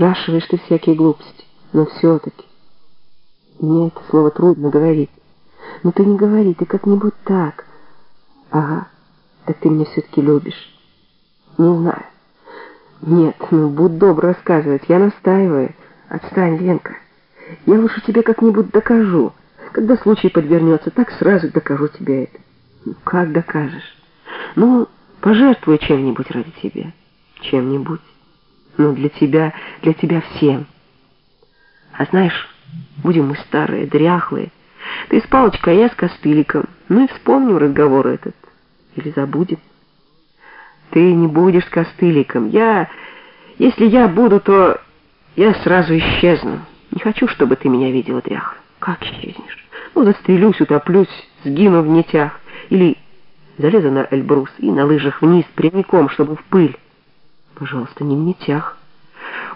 Спрашиваешь ты всякие глупости, но все-таки. Мне это слово трудно говорить. Но ты не говори, ты как-нибудь так. Ага, так ты меня все-таки любишь. Не знаю. Нет, ну будь добр рассказывать, я настаиваю. Отстань, Ленка. Я лучше тебе как-нибудь докажу. Когда случай подвернется, так сразу докажу тебе это. Ну, как докажешь? Ну, пожертвую чем-нибудь ради тебя. Чем-нибудь. Ну, для тебя, для тебя всем. А знаешь, будем мы старые, дряхлые. Ты с палочкой, а я с костыликом. Ну и вспомним разговор этот. Или забудем. Ты не будешь с костыликом. Я... Если я буду, то я сразу исчезну. Не хочу, чтобы ты меня видела дряхлой. Как исчезнешь? Ну, застрелюсь, утоплюсь, сгину в нитях. Или залезу на Эльбрус и на лыжах вниз прямиком, чтобы в пыль. Пожалуйста, не в нитях.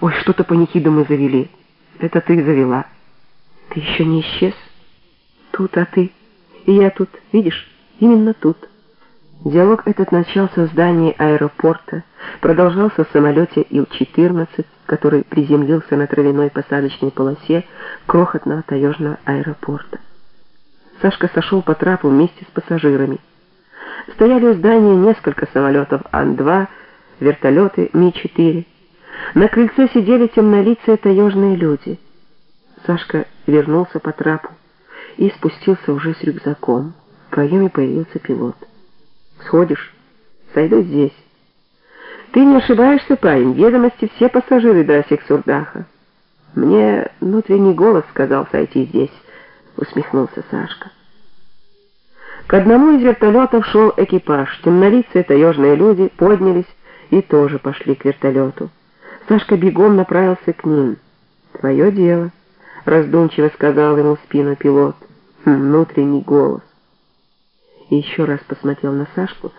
Ой, что-то панихиду мы завели. Это ты завела. Ты еще не исчез? Тут, а ты? И я тут, видишь? Именно тут. Диалог этот начался в здании аэропорта, продолжался в самолете Ил-14, который приземлился на травяной посадочной полосе крохотного таежного аэропорта. Сашка сошел по трапу вместе с пассажирами. Стояли у здания несколько самолетов Ан-2, вертолеты Ми-4. На крыльце сидели темнолицые таежные люди. Сашка вернулся по трапу и спустился уже с рюкзаком. В проеме появился пилот. «Сходишь? Сойду здесь». «Ты не ошибаешься, парень, ведомости все пассажиры до Сексурдаха». «Мне внутренний голос сказал сойти здесь», — усмехнулся Сашка. К одному из вертолетов шел экипаж. Темнолицые таежные люди поднялись и тоже пошли к вертолету. Сашка бегом направился к ним. «Твое дело», — раздумчиво сказал ему в спину пилот. Хм, внутренний голос. И еще раз посмотрел на Сашку,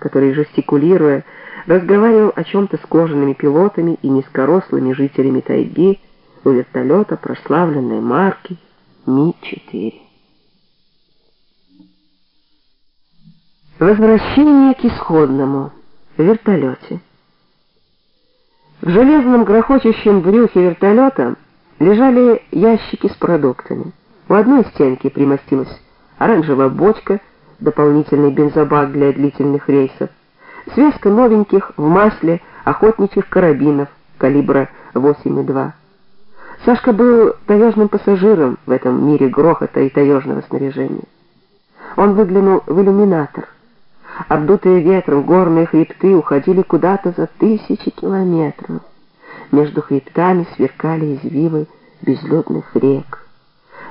который, жестикулируя, разговаривал о чем-то с кожаными пилотами и низкорослыми жителями тайги у вертолета прославленной марки Ми-4. Возвращение к исходному вертолете. В железном грохочущем брюхе вертолета лежали ящики с продуктами. У одной стенки примостилась оранжевая бочка, дополнительный бензобак для длительных рейсов, связка новеньких в масле охотничьих карабинов калибра 8,2. Сашка был таежным пассажиром в этом мире грохота и таежного снаряжения. Он выглянул в иллюминатор. Обдутые ветром горные хребты уходили куда-то за тысячи километров. Между хребтами сверкали извивы безлюдных рек.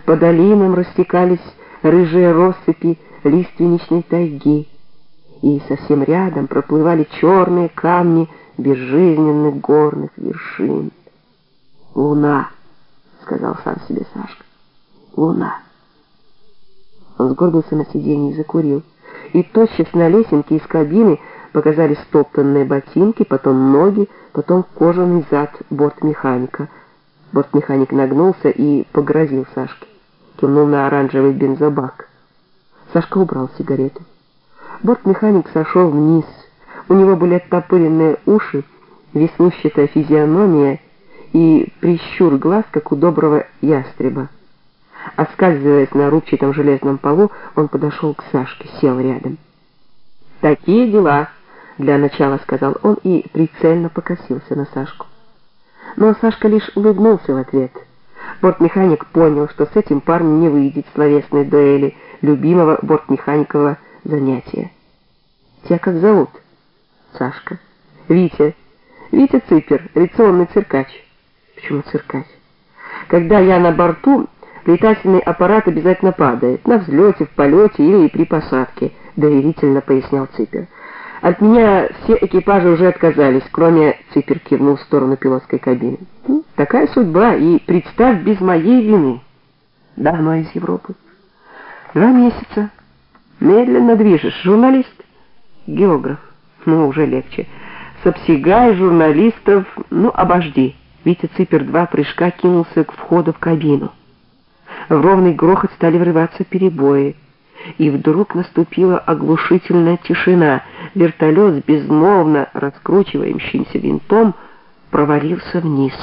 По долинам растекались рыжие россыпи лиственничной тайги, и совсем рядом проплывали черные камни безжизненных горных вершин. «Луна!» — сказал сам себе Сашка. «Луна!» Он сгорбился на сиденье и закурил. И тотчас на лесенке из кабины показались стоптанные ботинки, потом ноги, потом кожаный зад бортмеханика. Бортмеханик нагнулся и погрозил Сашке. Кивнул на оранжевый бензобак. Сашка убрал сигарету. Бортмеханик сошел вниз. У него были оттопыренные уши, веснущатая физиономия и прищур глаз, как у доброго ястреба. Оскальзываясь на рубчатом железном полу, он подошел к Сашке, сел рядом. «Такие дела!» — для начала сказал он и прицельно покосился на Сашку. Но Сашка лишь улыбнулся в ответ. Бортмеханик понял, что с этим парнем не выйдет словесной дуэли любимого бортмеханикового занятия. «Тебя как зовут?» «Сашка». «Витя». «Витя Ципер, авиационный циркач». «Почему циркач?» «Когда я на борту...» Летательный аппарат обязательно падает, на взлете, в полете или при посадке, доверительно пояснял Ципер. От меня все экипажи уже отказались, кроме Ципер кивнул в сторону пилотской кабины. Ну, такая судьба, и представь без моей вины. Давно из Европы. Два месяца. Медленно движешь. Журналист? Географ. Ну, уже легче. Сопсигай журналистов, ну, обожди. Витя Ципер два прыжка кинулся к входу в кабину. В ровный грохот стали врываться перебои. И вдруг наступила оглушительная тишина. Вертолет безмолвно раскручивающимся винтом провалился вниз.